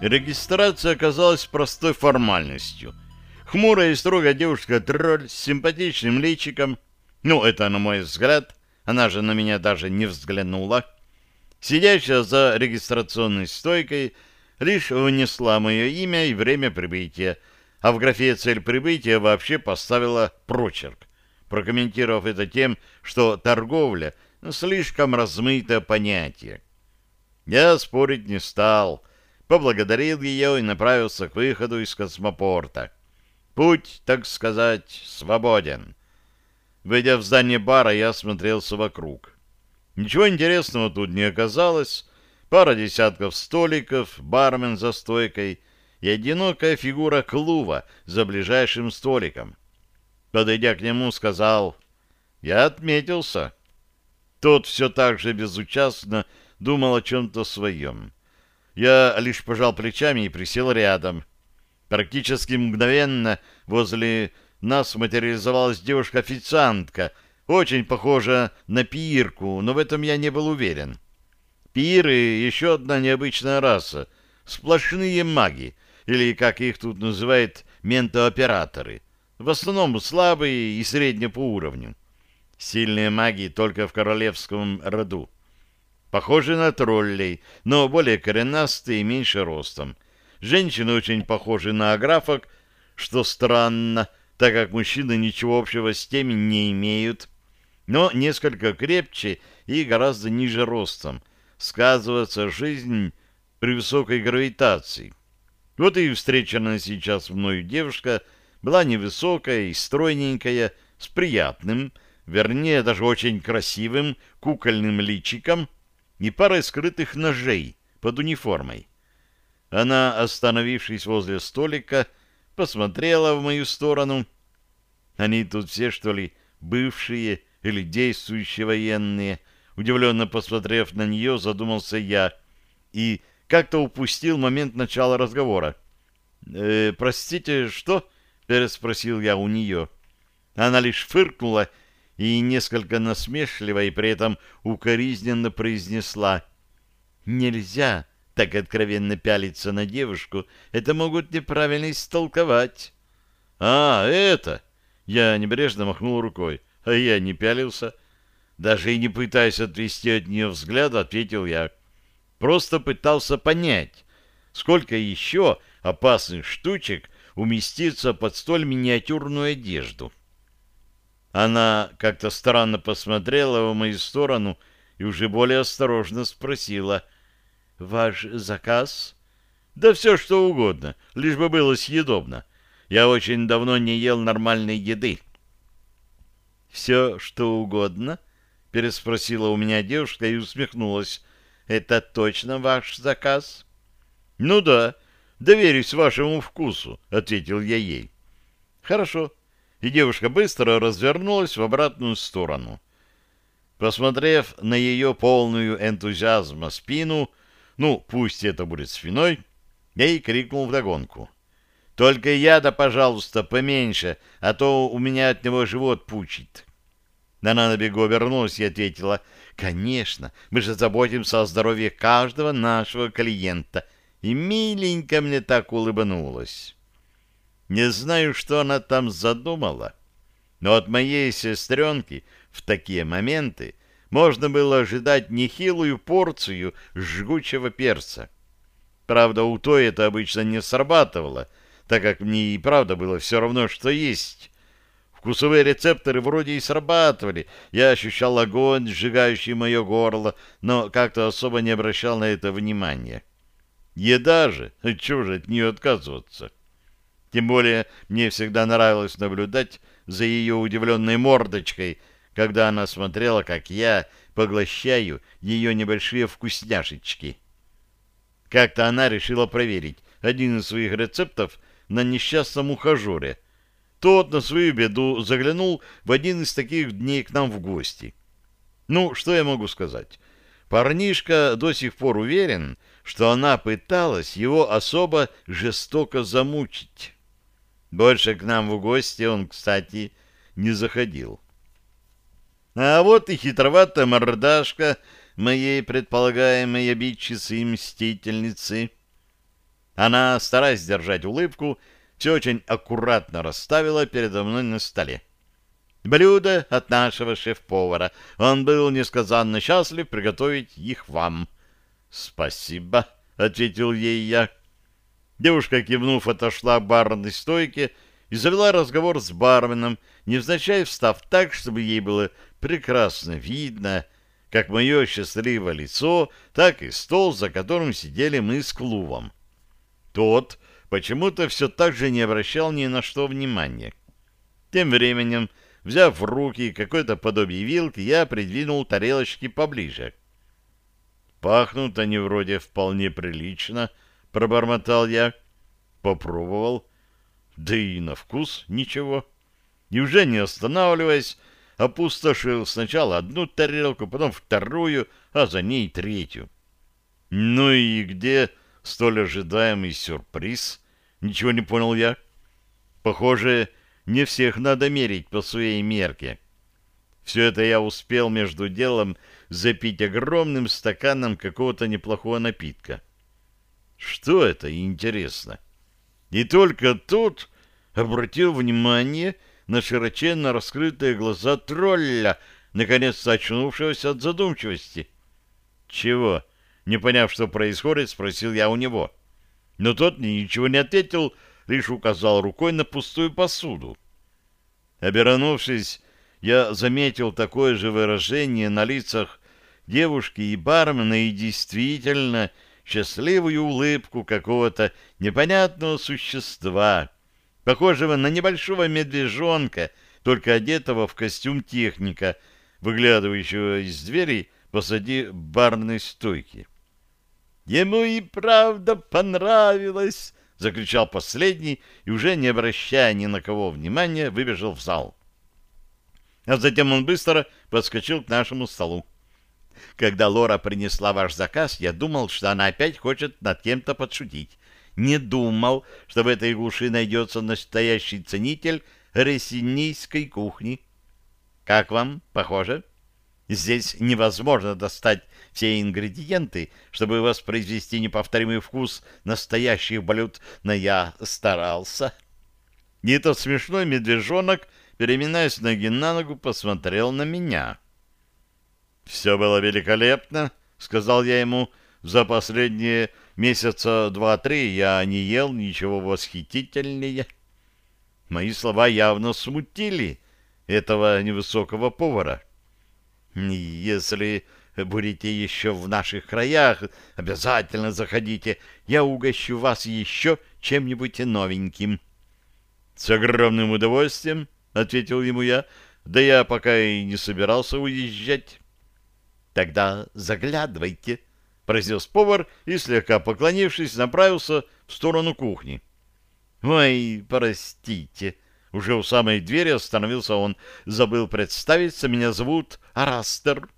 Регистрация оказалась простой формальностью. Хмурая и строгая девушка-тролль с симпатичным личиком, ну, это на мой взгляд, она же на меня даже не взглянула, сидящая за регистрационной стойкой, лишь внесла мое имя и время прибытия, а в графе «Цель прибытия» вообще поставила прочерк, прокомментировав это тем, что торговля — слишком размытое понятие. Я спорить не стал, поблагодарил ее и направился к выходу из космопорта. Путь, так сказать, свободен. Войдя в здание бара, я осмотрелся вокруг. Ничего интересного тут не оказалось. Пара десятков столиков, бармен за стойкой и одинокая фигура клува за ближайшим столиком. Подойдя к нему, сказал, «Я отметился». Тот все так же безучастно думал о чем-то своем. Я лишь пожал плечами и присел рядом. Практически мгновенно возле нас материализовалась девушка-официантка, очень похожа на пиирку, но в этом я не был уверен. Пииры — еще одна необычная раса, сплошные маги, или, как их тут называют, ментооператоры, в основном слабые и средне по уровню. Сильные маги только в королевском роду. Похожи на троллей, но более коренастые и меньше ростом. Женщины очень похожи на аграфок, что странно, так как мужчины ничего общего с теми не имеют, но несколько крепче и гораздо ниже ростом. Сказывается жизнь при высокой гравитации. Вот и встреченная сейчас мною девушка была невысокая и стройненькая, с приятным, вернее, даже очень красивым кукольным личиком, и парой скрытых ножей под униформой. Она, остановившись возле столика, посмотрела в мою сторону. Они тут все, что ли, бывшие или действующие военные? Удивленно посмотрев на нее, задумался я и как-то упустил момент начала разговора. «Э, «Простите, что?» — переспросил я у нее. Она лишь фыркнула и несколько насмешливо и при этом укоризненно произнесла «Нельзя так откровенно пялиться на девушку, это могут неправильно истолковать». «А, это!» Я небрежно махнул рукой, а я не пялился. Даже и не пытаясь отвести от нее взгляд, ответил я. Просто пытался понять, сколько еще опасных штучек уместится под столь миниатюрную одежду. Она как-то странно посмотрела в мою сторону и уже более осторожно спросила. «Ваш заказ?» «Да все, что угодно, лишь бы было съедобно. Я очень давно не ел нормальной еды». «Все, что угодно?» — переспросила у меня девушка и усмехнулась. «Это точно ваш заказ?» «Ну да, доверюсь вашему вкусу», — ответил я ей. «Хорошо, и девушка быстро развернулась в обратную сторону. Посмотрев на ее полную энтузиазма спину, ну, пусть это будет спиной, я ей крикнул вдогонку. «Только яда, пожалуйста, поменьше, а то у меня от него живот пучит». Она на бегу обернулась и ответила, «Конечно, мы же заботимся о здоровье каждого нашего клиента». И миленько мне так улыбнулась. Не знаю, что она там задумала, но от моей сестренки в такие моменты можно было ожидать нехилую порцию жгучего перца. Правда, у той это обычно не срабатывало, так как мне и правда было все равно, что есть. Вкусовые рецепторы вроде и срабатывали. Я ощущал огонь, сжигающий мое горло, но как-то особо не обращал на это внимания. Еда же, чего же от нее отказываться? Тем более мне всегда нравилось наблюдать за ее удивленной мордочкой, когда она смотрела, как я поглощаю ее небольшие вкусняшечки. Как-то она решила проверить один из своих рецептов на несчастном ухажере. Тот на свою беду заглянул в один из таких дней к нам в гости. Ну, что я могу сказать? Парнишка до сих пор уверен, что она пыталась его особо жестоко замучить. Больше к нам в гости он, кстати, не заходил. А вот и хитроватая мордашка моей предполагаемой обидчицы и мстительницы. Она, стараясь держать улыбку, все очень аккуратно расставила передо мной на столе. Блюдо от нашего шеф-повара. Он был несказанно счастлив приготовить их вам. — Спасибо, — ответил ей я. Девушка, кивнув, отошла к барной стойке и завела разговор с барменом, невзначай встав так, чтобы ей было прекрасно видно, как мое счастливое лицо, так и стол, за которым сидели мы с клубом. Тот почему-то все так же не обращал ни на что внимания. Тем временем, взяв в руки какое-то подобие вилки, я придвинул тарелочки поближе. Пахнут они вроде вполне прилично, пробормотал я. Попробовал. Да и на вкус ничего. И уже не останавливаясь, опустошил сначала одну тарелку, потом вторую, а за ней третью. Ну и где столь ожидаемый сюрприз? Ничего не понял я. Похоже, не всех надо мерить по своей мерке. Все это я успел между делом запить огромным стаканом какого-то неплохого напитка. Что это, интересно? И только тут обратил внимание на широченно раскрытые глаза тролля, наконец-то очнувшегося от задумчивости. «Чего?» Не поняв, что происходит, спросил я у него. Но тот ничего не ответил, лишь указал рукой на пустую посуду. Обернувшись, я заметил такое же выражение на лицах девушки и бармена и действительно счастливую улыбку какого-то непонятного существа, похожего на небольшого медвежонка, только одетого в костюм техника, выглядывающего из двери посади барной стойки. «Ему и правда понравилось!» — закричал последний и, уже не обращая ни на кого внимания, выбежал в зал. А затем он быстро подскочил к нашему столу. Когда Лора принесла ваш заказ, я думал, что она опять хочет над кем-то подшутить. Не думал, что в этой глуши найдется настоящий ценитель рессинийской кухни. Как вам, похоже? Здесь невозможно достать все ингредиенты, чтобы воспроизвести неповторимый вкус настоящих блюд, но я старался. И этот смешной медвежонок, переминаясь ноги на ногу, посмотрел на меня. «Все было великолепно», — сказал я ему. «За последние месяца два-три я не ел ничего восхитительнее». Мои слова явно смутили этого невысокого повара. «Если будете еще в наших краях, обязательно заходите. Я угощу вас еще чем-нибудь новеньким». «С огромным удовольствием», — ответил ему я, — «да я пока и не собирался уезжать». «Тогда заглядывайте», — произнес повар и, слегка поклонившись, направился в сторону кухни. «Ой, простите», — уже у самой двери остановился он. «Забыл представиться, меня зовут Арастер».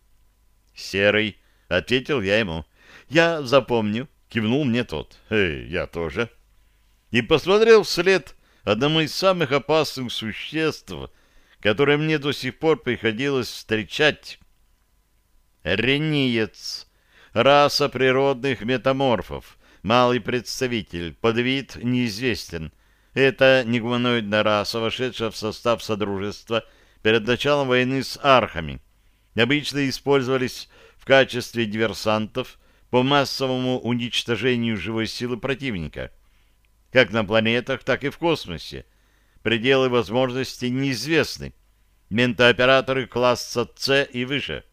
«Серый», — ответил я ему. «Я запомню», — кивнул мне тот. «Эй, я тоже». И посмотрел вслед одному из самых опасных существ, которое мне до сих пор приходилось встречать. Рениец. Раса природных метаморфов. Малый представитель. Подвид неизвестен. Это негуманоидная раса, вошедшая в состав Содружества перед началом войны с архами. Обычно использовались в качестве диверсантов по массовому уничтожению живой силы противника. Как на планетах, так и в космосе. Пределы возможностей неизвестны. Ментооператоры класса С и выше –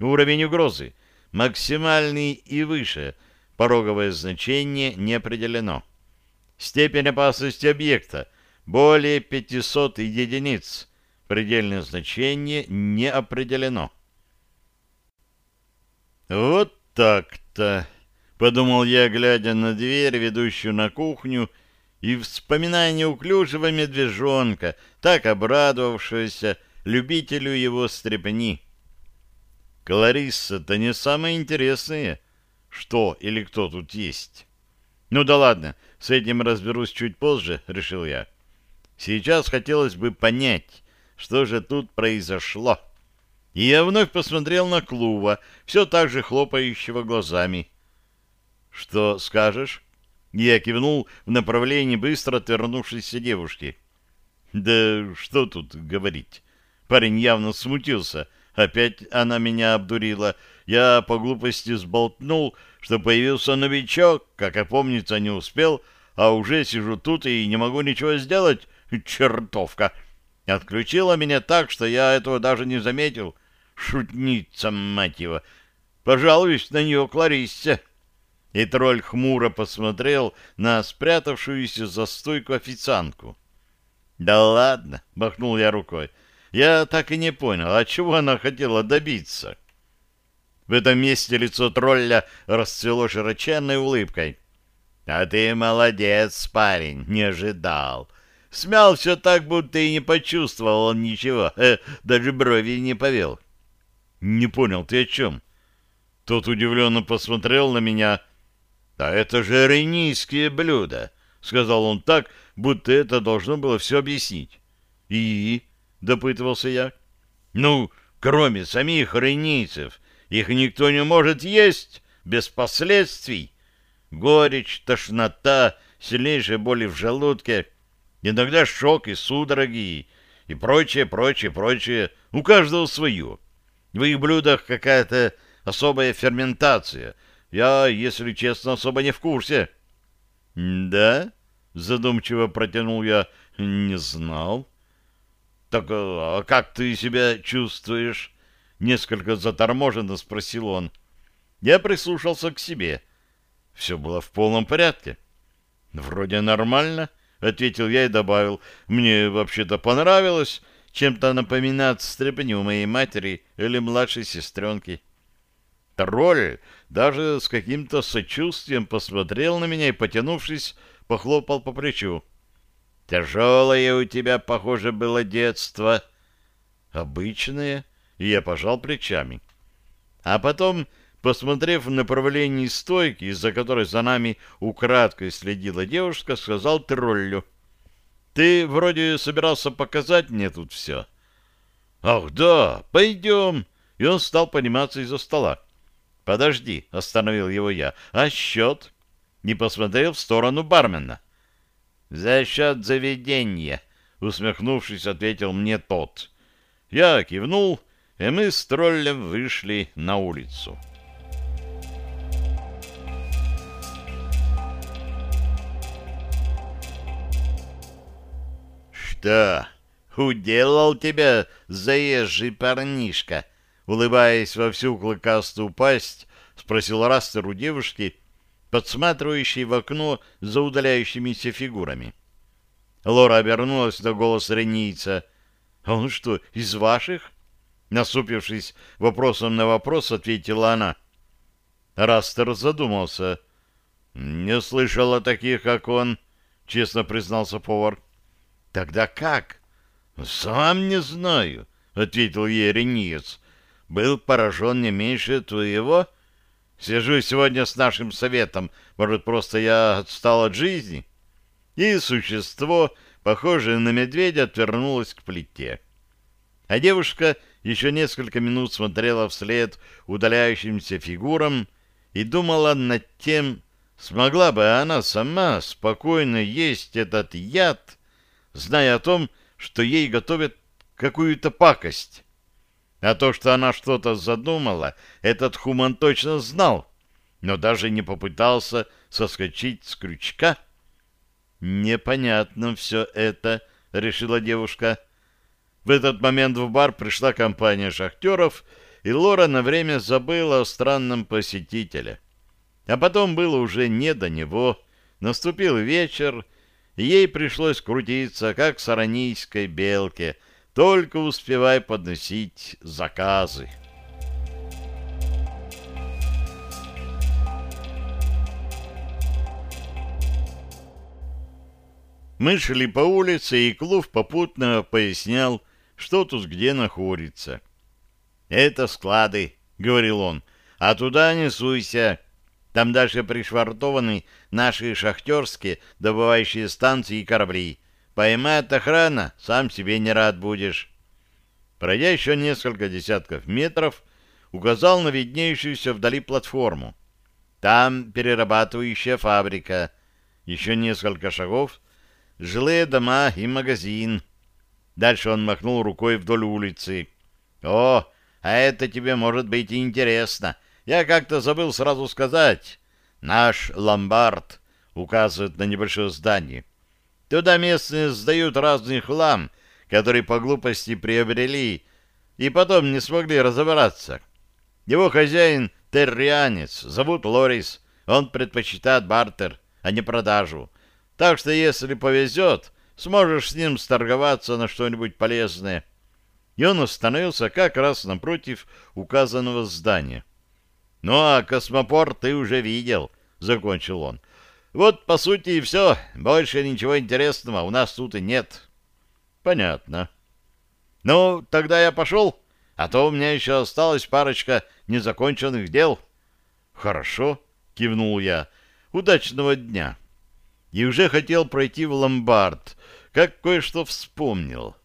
Уровень угрозы максимальный и выше, пороговое значение не определено. Степень опасности объекта более 500 единиц, предельное значение не определено. Вот так-то, подумал я, глядя на дверь, ведущую на кухню, и вспоминая неуклюжего медвежонка, так обрадовавшегося любителю его стрепни. Кларисса-то не самое интересное, что или кто тут есть. Ну да ладно, с этим разберусь чуть позже, решил я. Сейчас хотелось бы понять, что же тут произошло. И я вновь посмотрел на Клува, все так же хлопающего глазами. «Что скажешь?» Я кивнул в направлении быстро отвернувшейся девушки. Да что тут говорить? Парень явно смутился. Опять она меня обдурила. Я по глупости сболтнул, что появился новичок, как опомниться не успел, а уже сижу тут и не могу ничего сделать. Чертовка! Отключила меня так, что я этого даже не заметил. Шутница, мать его! Пожалуюсь на нее Клариссе. И тролль хмуро посмотрел на спрятавшуюся за стойку официантку. «Да ладно!» — махнул я рукой. «Я так и не понял, а чего она хотела добиться?» В этом месте лицо тролля расцвело широченной улыбкой. «А ты молодец, парень, не ожидал. Смял все так, будто и не почувствовал ничего, э, даже брови не повел». «Не понял, ты о чем?» Тот удивленно посмотрел на меня. «Да это же рейнийские блюда», — сказал он так, будто это должно было все объяснить. «И?» — допытывался я. «Ну, кроме самих рейнийцев, их никто не может есть без последствий. Горечь, тошнота, сильнейшие боли в желудке, иногда шок и судороги, и прочее, прочее, прочее. У каждого свое. В их блюдах какая-то особая ферментация. Я, если честно, особо не в курсе». «Да?» — задумчиво протянул я. «Не знал». «Так а как ты себя чувствуешь?» Несколько заторможенно спросил он. Я прислушался к себе. Все было в полном порядке. «Вроде нормально», — ответил я и добавил. «Мне вообще-то понравилось чем-то напоминать стряпню моей матери или младшей сестренки». Тролль даже с каким-то сочувствием посмотрел на меня и, потянувшись, похлопал по плечу. «Тяжелое у тебя, похоже, было детство». «Обычное?» И я пожал плечами. А потом, посмотрев в направлении стойки, из-за которой за нами украдкой следила девушка, сказал троллю. «Ты вроде собирался показать мне тут все». «Ах, да, пойдем!» И он стал подниматься из-за стола. «Подожди», — остановил его я. «А счет?» Не посмотрел в сторону бармена. «За счет заведения», — усмехнувшись, ответил мне тот. Я кивнул, и мы с троллем вышли на улицу. «Что, уделал тебя заезжий парнишка?» Улыбаясь во всю клыкастую пасть, спросил Растер у девушки, подсматривающей в окно за удаляющимися фигурами. Лора обернулась на голос ренийца. «А он что, из ваших?» Насупившись вопросом на вопрос, ответила она. Растер задумался. «Не слышал о таких, как он», — честно признался повар. «Тогда как?» «Сам не знаю», — ответил ей Рениец. «Был поражен не меньше твоего. Сижу сегодня с нашим советом. Может, просто я отстал от жизни?» И существо, похожее на медведя, отвернулось к плите. А девушка еще несколько минут смотрела вслед удаляющимся фигурам и думала над тем, смогла бы она сама спокойно есть этот яд, зная о том, что ей готовят какую-то пакость. А то, что она что-то задумала, этот хуман точно знал, но даже не попытался соскочить с крючка. «Непонятно все это», — решила девушка. В этот момент в бар пришла компания шахтеров, и Лора на время забыла о странном посетителе. А потом было уже не до него. Наступил вечер, и ей пришлось крутиться, как саранийской белке, только успевай подносить заказы. Мы шли по улице, и Клув попутно пояснял, что тут где находится. «Это склады», — говорил он, — «а туда не суйся. Там дальше пришвартованы наши шахтерские добывающие станции и корабли. Поймает охрана, сам себе не рад будешь». Пройдя еще несколько десятков метров, указал на виднеющуюся вдали платформу. «Там перерабатывающая фабрика. Еще несколько шагов. Жилые дома и магазин. Дальше он махнул рукой вдоль улицы. «О, а это тебе может быть интересно. Я как-то забыл сразу сказать. Наш ломбард указывает на небольшое здание. Туда местные сдают разный хлам, который по глупости приобрели, и потом не смогли разобраться. Его хозяин — террианец, зовут Лорис. Он предпочитает бартер, а не продажу. Так что, если повезет, сможешь с ним сторговаться на что-нибудь полезное. И он остановился как раз напротив указанного здания. «Ну, а космопорт ты уже видел», — закончил он. «Вот, по сути, и все. Больше ничего интересного у нас тут и нет». «Понятно». «Ну, тогда я пошел, а то у меня еще осталась парочка незаконченных дел». «Хорошо», — кивнул я. «Удачного дня». И уже хотел пройти в ломбард, как кое-что вспомнил.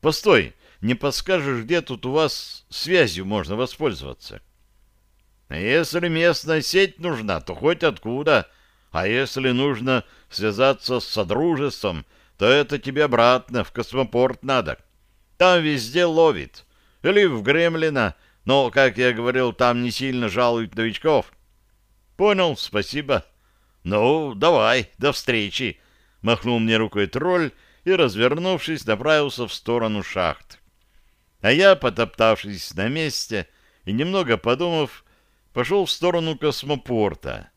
«Постой, не подскажешь, где тут у вас связью можно воспользоваться?» «Если местная сеть нужна, то хоть откуда, а если нужно связаться с Содружеством, то это тебе обратно в космопорт надо. Там везде ловит. Или в Гремлина, но, как я говорил, там не сильно жалуют новичков». «Понял, спасибо». «Ну, давай, до встречи!» — махнул мне рукой тролль и, развернувшись, направился в сторону шахт. А я, потоптавшись на месте и немного подумав, пошел в сторону космопорта.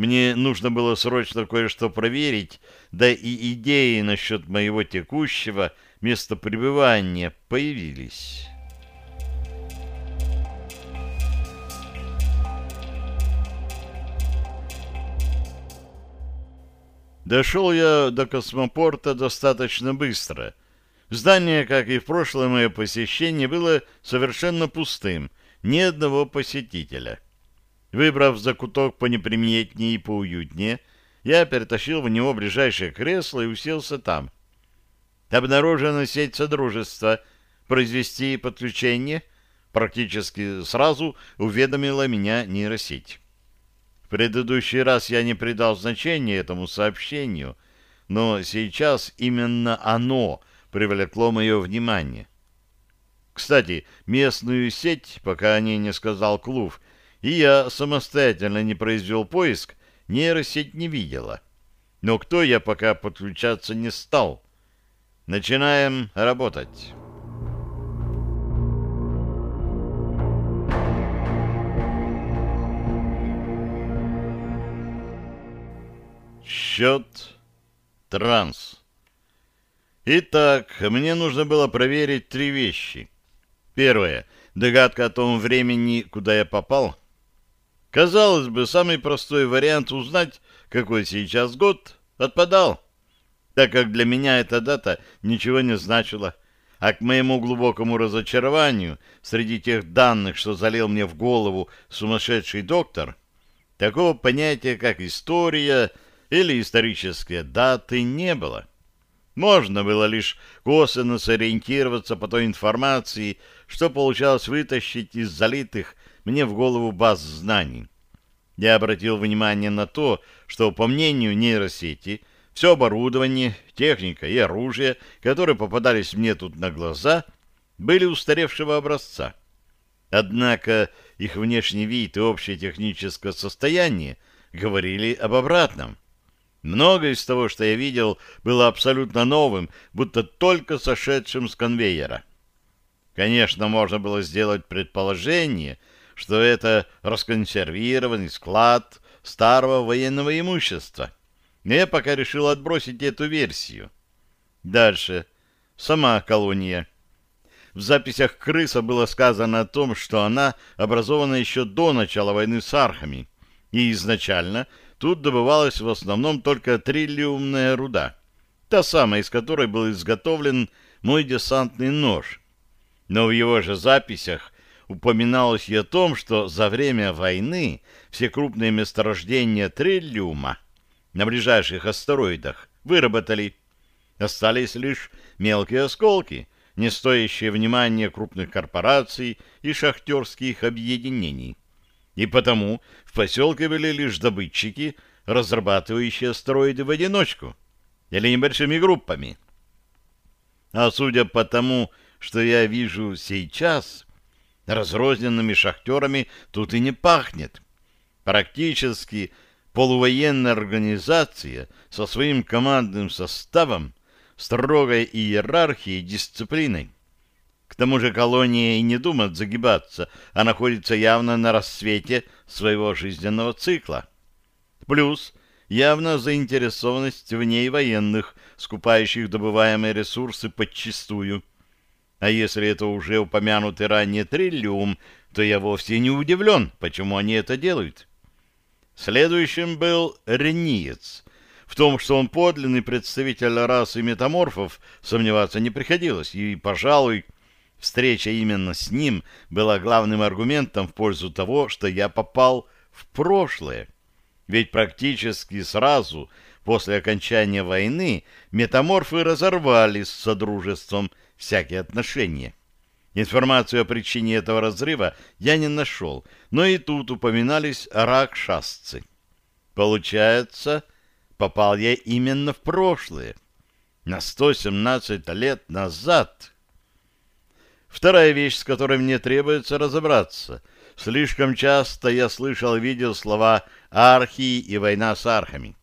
Мне нужно было срочно кое-что проверить, да и идеи насчет моего текущего места пребывания появились». Дошел я до космопорта достаточно быстро. Здание, как и в прошлое мое посещение, было совершенно пустым, ни одного посетителя. Выбрав закуток понеприметнее и поуютнее, я перетащил в него ближайшее кресло и уселся там. Обнаружена сеть Содружества. Произвести подключение практически сразу уведомила меня нейросеть предыдущий раз я не придал значения этому сообщению, но сейчас именно оно привлекло мое внимание. Кстати, местную сеть, пока о ней не сказал Клув, и я самостоятельно не произвел поиск, нейросеть не видела. Но кто я пока подключаться не стал. Начинаем работать. Счет транс. Итак, мне нужно было проверить три вещи. Первое. Догадка о том времени, куда я попал. Казалось бы, самый простой вариант узнать, какой сейчас год, отпадал, так как для меня эта дата ничего не значила. А к моему глубокому разочарованию, среди тех данных, что залил мне в голову сумасшедший доктор, такого понятия, как история, или исторические даты не было. Можно было лишь косвенно сориентироваться по той информации, что получалось вытащить из залитых мне в голову баз знаний. Я обратил внимание на то, что, по мнению нейросети, все оборудование, техника и оружие, которые попадались мне тут на глаза, были устаревшего образца. Однако их внешний вид и общее техническое состояние говорили об обратном. Многое из того, что я видел, было абсолютно новым, будто только сошедшим с конвейера. Конечно, можно было сделать предположение, что это расконсервированный склад старого военного имущества. Но я пока решил отбросить эту версию. Дальше. Сама колония. В записях Крыса было сказано о том, что она образована еще до начала войны с архами, и изначально Тут добывалась в основном только триллиумная руда, та самая, из которой был изготовлен мой десантный нож. Но в его же записях упоминалось и о том, что за время войны все крупные месторождения триллиума на ближайших астероидах выработали. Остались лишь мелкие осколки, не стоящие внимания крупных корпораций и шахтерских объединений и потому в поселке были лишь добытчики, разрабатывающие астероиды в одиночку или небольшими группами. А судя по тому, что я вижу сейчас, разрозненными шахтерами тут и не пахнет. Практически полувоенная организация со своим командным составом, строгой иерархией и дисциплиной. К тому же колония и не думает загибаться, а находится явно на рассвете своего жизненного цикла. Плюс явно заинтересованность в ней военных, скупающих добываемые ресурсы подчистую. А если это уже упомянутый ранее триллиум, то я вовсе не удивлен, почему они это делают. Следующим был Рениец. В том, что он подлинный представитель расы метаморфов, сомневаться не приходилось, и, пожалуй, Встреча именно с ним была главным аргументом в пользу того, что я попал в прошлое. Ведь практически сразу после окончания войны метаморфы разорвали с Содружеством всякие отношения. Информацию о причине этого разрыва я не нашел, но и тут упоминались ракшасцы. Получается, попал я именно в прошлое, на 117 лет назад. Вторая вещь, с которой мне требуется разобраться. Слишком часто я слышал и видел слова «архии» и «война с архами».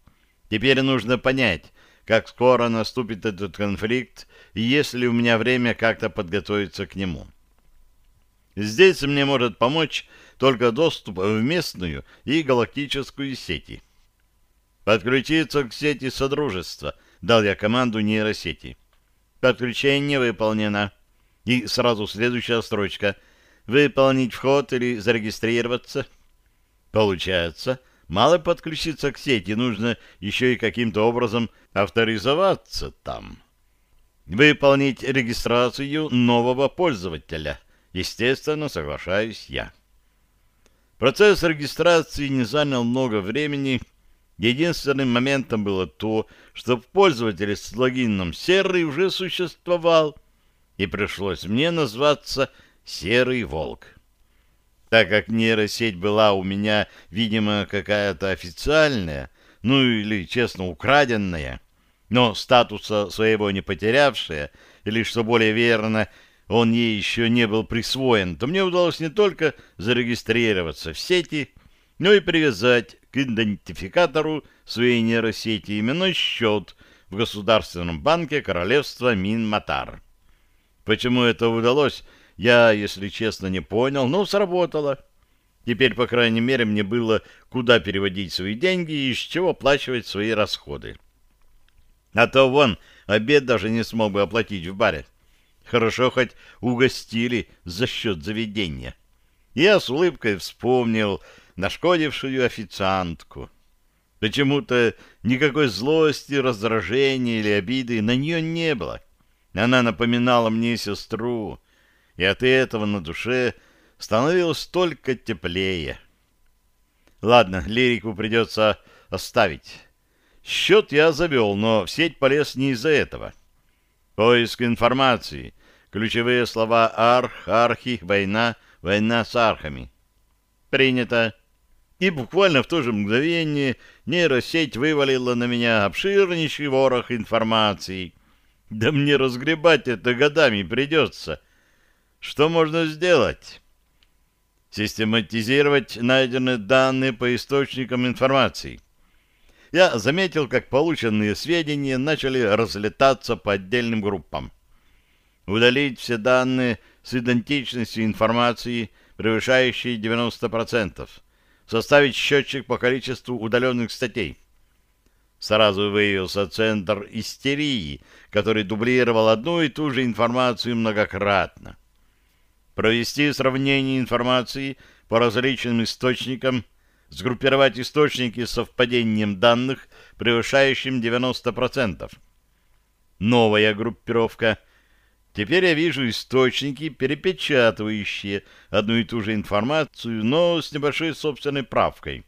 Теперь нужно понять, как скоро наступит этот конфликт и есть ли у меня время как-то подготовиться к нему. Здесь мне может помочь только доступ в местную и галактическую сети. Подключиться к сети Содружества, дал я команду нейросети. Подключение выполнено. И сразу следующая строчка. Выполнить вход или зарегистрироваться. Получается, мало подключиться к сети, нужно еще и каким-то образом авторизоваться там. Выполнить регистрацию нового пользователя. Естественно, соглашаюсь я. Процесс регистрации не занял много времени. Единственным моментом было то, что пользователь с логином серый уже существовал и пришлось мне назваться «Серый волк». Так как нейросеть была у меня, видимо, какая-то официальная, ну или, честно, украденная, но статуса своего не потерявшая, или, что более верно, он ей еще не был присвоен, то мне удалось не только зарегистрироваться в сети, но и привязать к идентификатору своей нейросети именной счет в Государственном банке Королевства Минматар. Почему это удалось, я, если честно, не понял, но сработало. Теперь, по крайней мере, мне было куда переводить свои деньги и из чего оплачивать свои расходы. А то вон, обед даже не смог бы оплатить в баре. Хорошо хоть угостили за счет заведения. Я с улыбкой вспомнил нашкодившую официантку. Почему-то никакой злости, раздражения или обиды на нее не было. Она напоминала мне сестру, и от этого на душе становилось только теплее. Ладно, лирику придется оставить. Счет я завел, но в сеть полез не из-за этого. Поиск информации. Ключевые слова «арх», «архи», «война», «война с архами». Принято. И буквально в то же мгновение нейросеть вывалила на меня обширнейший ворох информации — да мне разгребать это годами придется. Что можно сделать? Систематизировать найденные данные по источникам информации. Я заметил, как полученные сведения начали разлетаться по отдельным группам. Удалить все данные с идентичностью информации, превышающей 90%. Составить счетчик по количеству удаленных статей Сразу выявился центр истерии, который дублировал одну и ту же информацию многократно. Провести сравнение информации по различным источникам, сгруппировать источники с совпадением данных, превышающим 90%. Новая группировка. Теперь я вижу источники, перепечатывающие одну и ту же информацию, но с небольшой собственной правкой.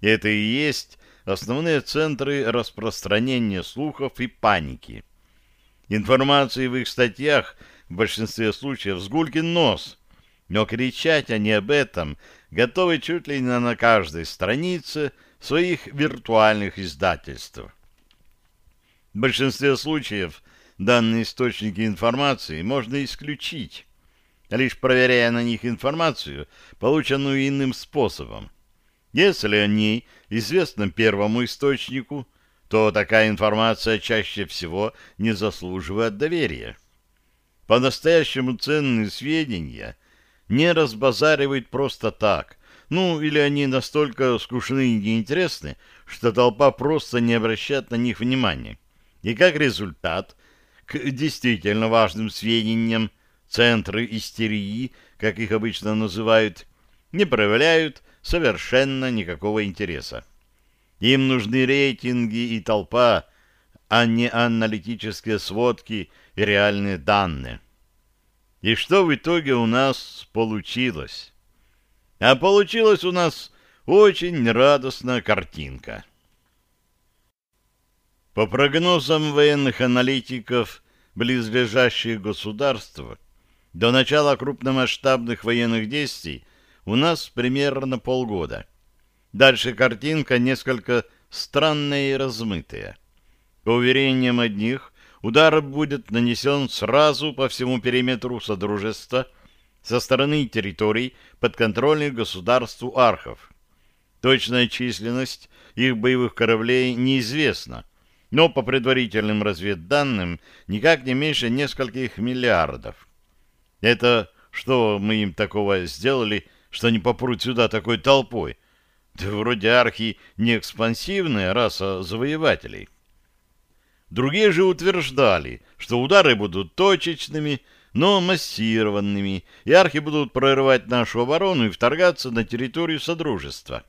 Это и есть основные центры распространения слухов и паники. Информации в их статьях в большинстве случаев сгулькин нос, но кричать они об этом готовы чуть ли не на каждой странице своих виртуальных издательств. В большинстве случаев данные источники информации можно исключить, лишь проверяя на них информацию, полученную иным способом. Если о ней известно первому источнику, то такая информация чаще всего не заслуживает доверия. По-настоящему ценные сведения не разбазаривают просто так, ну или они настолько скучны и неинтересны, что толпа просто не обращает на них внимания. И как результат, к действительно важным сведениям центры истерии, как их обычно называют, не проявляют совершенно никакого интереса. Им нужны рейтинги и толпа, а не аналитические сводки и реальные данные. И что в итоге у нас получилось? А получилась у нас очень радостная картинка. По прогнозам военных аналитиков, близлежащих государства, до начала крупномасштабных военных действий у нас примерно полгода. Дальше картинка несколько странная и размытая. По уверениям одних, удар будет нанесен сразу по всему периметру Содружества со стороны территорий, подконтрольных государству архов. Точная численность их боевых кораблей неизвестна, но по предварительным разведданным никак не меньше нескольких миллиардов. Это что мы им такого сделали, что они попрут сюда такой толпой? Да вроде архи не экспансивная раса завоевателей. Другие же утверждали, что удары будут точечными, но массированными, и архи будут прорывать нашу оборону и вторгаться на территорию Содружества.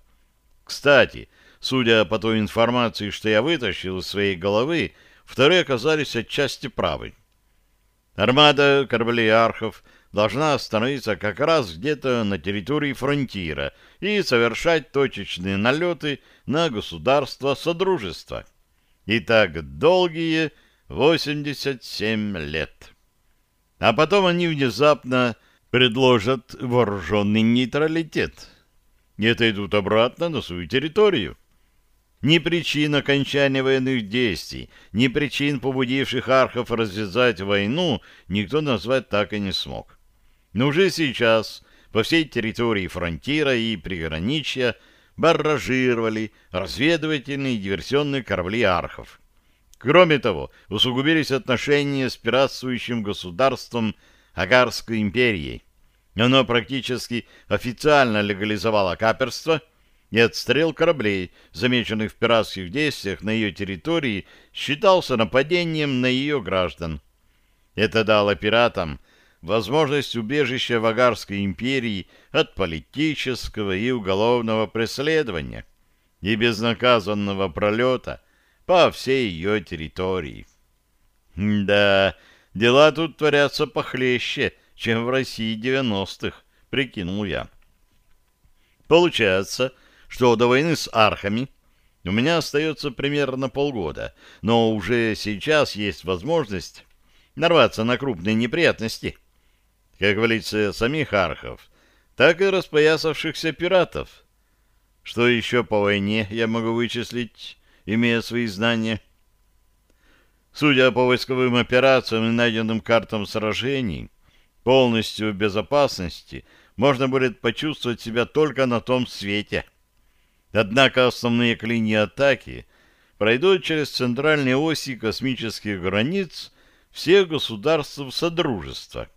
Кстати, судя по той информации, что я вытащил из своей головы, вторые оказались отчасти правы. Армада кораблей архов должна остановиться как раз где-то на территории фронтира и совершать точечные налеты на государство Содружества. И так долгие 87 лет. А потом они внезапно предложат вооруженный нейтралитет. И идут обратно на свою территорию. Ни причин окончания военных действий, ни причин, побудивших архов развязать войну, никто назвать так и не смог. Но уже сейчас по всей территории фронтира и приграничья барражировали разведывательные и диверсионные корабли архов. Кроме того, усугубились отношения с пиратствующим государством Агарской империей. Оно практически официально легализовало каперство, и отстрел кораблей, замеченных в пиратских действиях на ее территории, считался нападением на ее граждан. Это дало пиратам возможность убежища в Агарской империи от политического и уголовного преследования и безнаказанного пролета по всей ее территории. Да, дела тут творятся похлеще, чем в России девяностых, прикинул я. Получается, что до войны с архами у меня остается примерно полгода, но уже сейчас есть возможность нарваться на крупные неприятности — как в самих архов, так и распоясавшихся пиратов. Что еще по войне я могу вычислить, имея свои знания? Судя по войсковым операциям и найденным картам сражений, полностью в безопасности можно будет почувствовать себя только на том свете. Однако основные клинии атаки пройдут через центральные оси космических границ всех государств Содружества –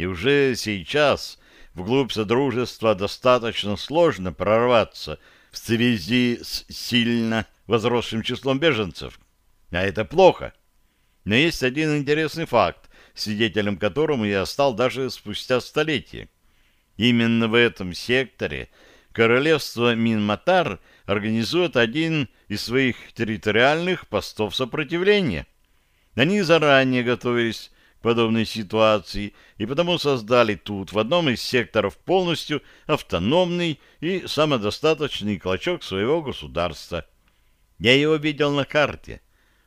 и уже сейчас вглубь Содружества достаточно сложно прорваться в связи с сильно возросшим числом беженцев. А это плохо. Но есть один интересный факт, свидетелем которому я стал даже спустя столетия. Именно в этом секторе королевство Минматар организует один из своих территориальных постов сопротивления. Они заранее готовились подобной ситуации и потому создали тут, в одном из секторов, полностью автономный и самодостаточный клочок своего государства. Я его видел на карте.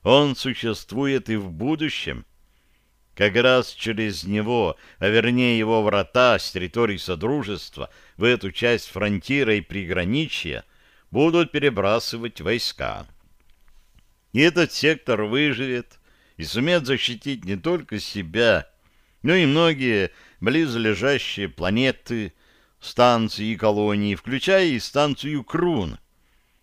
Он существует и в будущем. Как раз через него, а вернее его врата с территории Содружества в эту часть фронтира и приграничья, будут перебрасывать войска. И этот сектор выживет и сумеет защитить не только себя, но и многие близлежащие планеты, станции и колонии, включая и станцию Крун.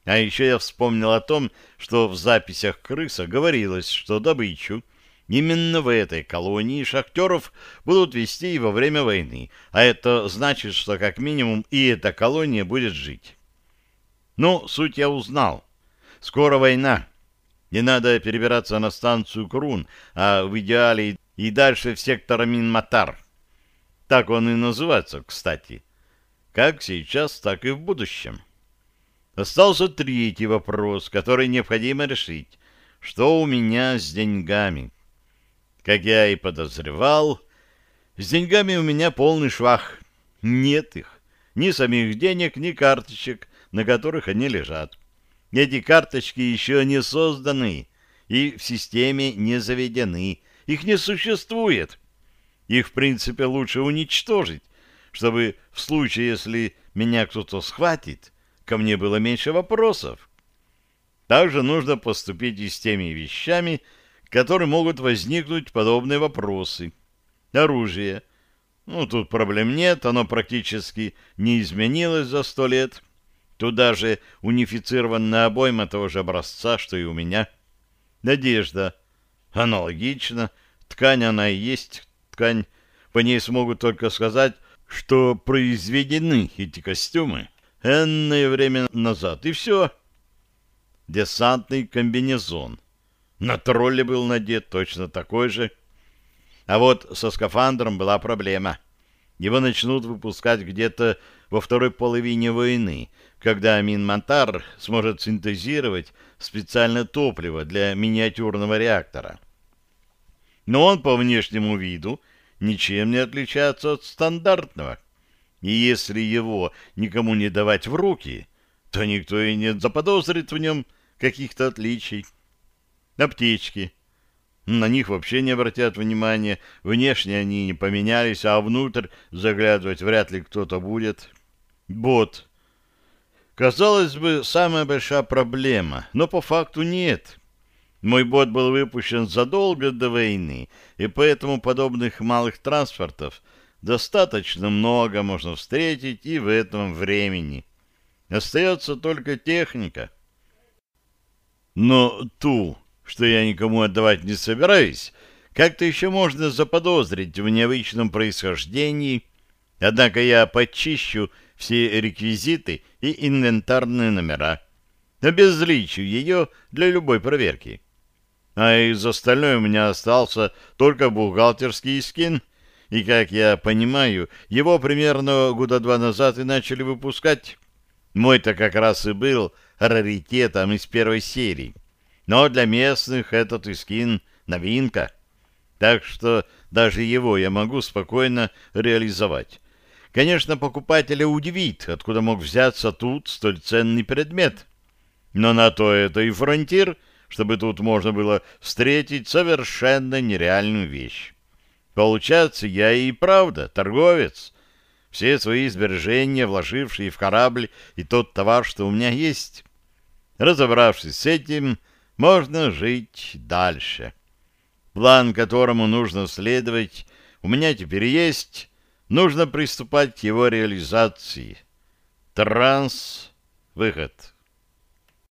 А еще я вспомнил о том, что в записях крыса говорилось, что добычу именно в этой колонии шахтеров будут вести и во время войны, а это значит, что как минимум и эта колония будет жить. Ну, суть я узнал. Скоро война. Не надо перебираться на станцию Крун, а в идеале и дальше в сектор Минматар. Так он и называется, кстати. Как сейчас, так и в будущем. Остался третий вопрос, который необходимо решить. Что у меня с деньгами? Как я и подозревал, с деньгами у меня полный швах. Нет их. Ни самих денег, ни карточек, на которых они лежат. Эти карточки еще не созданы и в системе не заведены. Их не существует. Их, в принципе, лучше уничтожить, чтобы в случае, если меня кто-то схватит, ко мне было меньше вопросов. Также нужно поступить и с теми вещами, которые могут возникнуть подобные вопросы. Оружие. Ну, тут проблем нет, оно практически не изменилось за сто лет. Туда же унифицированная обойма того же образца, что и у меня. Надежда. Аналогично. Ткань она и есть ткань. По ней смогут только сказать, что произведены эти костюмы энное время назад, и все. Десантный комбинезон. На тролле был надет точно такой же. А вот со скафандром была проблема. Его начнут выпускать где-то во второй половине войны, когда Минмонтар сможет синтезировать специальное топливо для миниатюрного реактора. Но он по внешнему виду ничем не отличается от стандартного. И если его никому не давать в руки, то никто и не заподозрит в нем каких-то отличий. Аптечки. На них вообще не обратят внимания. Внешне они не поменялись, а внутрь заглядывать вряд ли кто-то будет. Бот. Казалось бы, самая большая проблема, но по факту нет. Мой бот был выпущен задолго до войны, и поэтому подобных малых транспортов достаточно много можно встретить и в этом времени. Остается только техника. Но ту, что я никому отдавать не собираюсь, как-то еще можно заподозрить в необычном происхождении, однако я почищу все реквизиты и инвентарные номера, обезличу ее для любой проверки. А из остального у меня остался только бухгалтерский скин — и, как я понимаю, его примерно года два назад и начали выпускать. Мой-то как раз и был раритетом из первой серии. Но для местных этот искин — новинка. Так что даже его я могу спокойно реализовать. Конечно, покупателя удивит, откуда мог взяться тут столь ценный предмет. Но на то это и фронтир, чтобы тут можно было встретить совершенно нереальную вещь. Получается, я и правда торговец. Все свои сбережения, вложившие в корабль и тот товар, что у меня есть. Разобравшись с этим, можно жить дальше. План, которому нужно следовать, у меня теперь есть. Нужно приступать к его реализации. Транс. Выход.